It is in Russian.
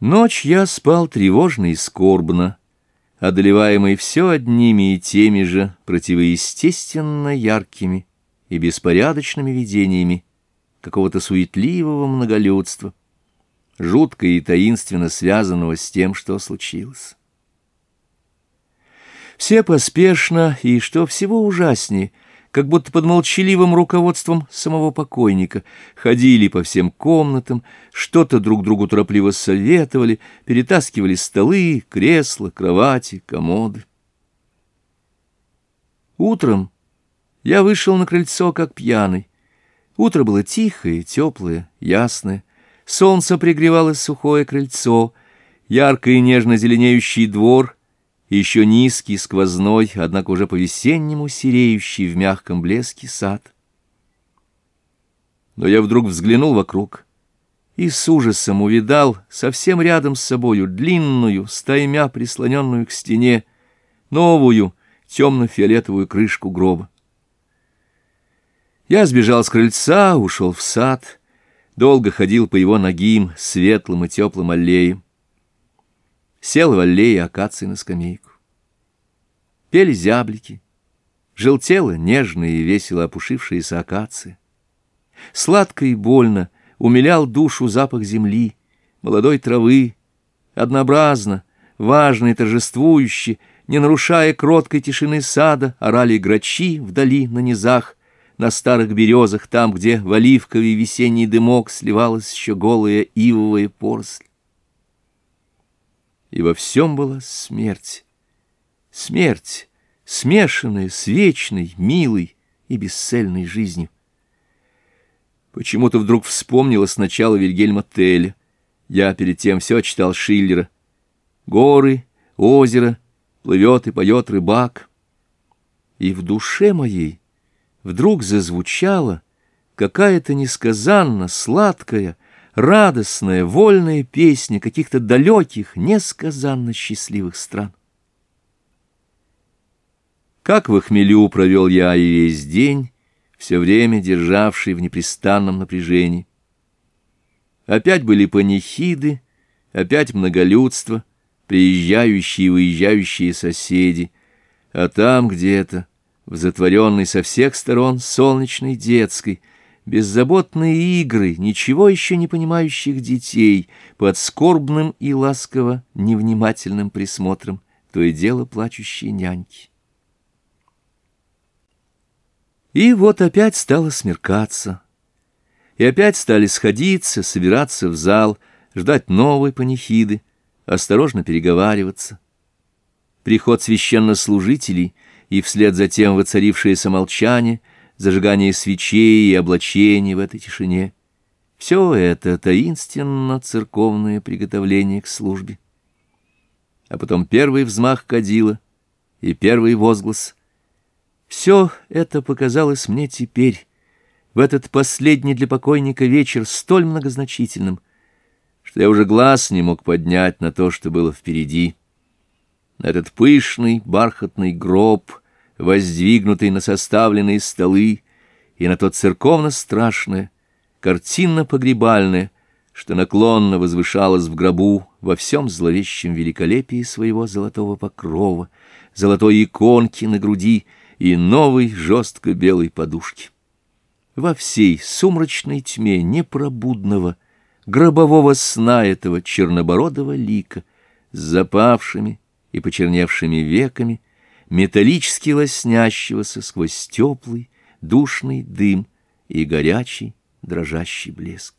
Ночь я спал тревожно и скорбно, одолеваемый все одними и теми же противоестественно яркими и беспорядочными видениями какого-то суетливого многолюдства, жутко и таинственно связанного с тем, что случилось. Все поспешно и, что всего ужаснее, как будто под молчаливым руководством самого покойника, ходили по всем комнатам, что-то друг другу торопливо советовали, перетаскивали столы, кресла, кровати, комоды. Утром я вышел на крыльцо как пьяный. Утро было тихое, теплое, ясное. Солнце пригревало сухое крыльцо, ярко и нежно зеленеющий двор — еще низкий, сквозной, однако уже по-весеннему сереющий в мягком блеске сад. Но я вдруг взглянул вокруг и с ужасом увидал совсем рядом с собою длинную, стаймя прислоненную к стене, новую темно-фиолетовую крышку гроба. Я сбежал с крыльца, ушел в сад, долго ходил по его ногим, светлым и теплым аллеям сел в аллее акации на скамейку. Пели зяблики, желтела нежная и весело опушившаяся акация. Сладко и больно умилял душу запах земли, молодой травы, однообразно, важно и торжествующе, не нарушая кроткой тишины сада, орали грачи вдали на низах, на старых березах, там, где в оливковый весенний дымок сливалась еще голая ивовая поросль и во всем была смерть. Смерть, смешанная с вечной, милой и бесцельной жизнью. Почему-то вдруг вспомнила сначала Вильгельма Телля. Я перед тем все читал Шиллера. Горы, озеро, плывет и поет рыбак. И в душе моей вдруг зазвучала какая-то несказанно сладкая, радостная, вольная песня каких-то далеких, несказанно счастливых стран. Как в хмелю провел я и весь день, все время державший в непрестанном напряжении. Опять были панихиды, опять многолюдство, приезжающие и уезжающие соседи, а там где-то, в затворенной со всех сторон солнечной детской, беззаботные игры ничего еще не понимающих детей под скорбным и ласково невнимательным присмотром, то и дело плачущей няньки. И вот опять стало смеркаться. И опять стали сходиться, собираться в зал, ждать новой панихиды, осторожно переговариваться. Приход священнослужителей и вслед за тем воцарившееся молчание — зажигание свечей и облачение в этой тишине. Все это таинственно-церковное приготовление к службе. А потом первый взмах кадила и первый возглас. Все это показалось мне теперь, в этот последний для покойника вечер, столь многозначительным, что я уже глаз не мог поднять на то, что было впереди. На этот пышный бархатный гроб — воздвигнутый на составленные столы, и на то церковно-страшное, картинно-погребальное, что наклонно возвышалось в гробу во всем зловещем великолепии своего золотого покрова, золотой иконки на груди и новой жестко-белой подушки. Во всей сумрачной тьме непробудного, гробового сна этого чернобородого лика с запавшими и почерневшими веками — металлически лоснящегося сквозь теплый, душный дым и горячий, дрожащий блеск.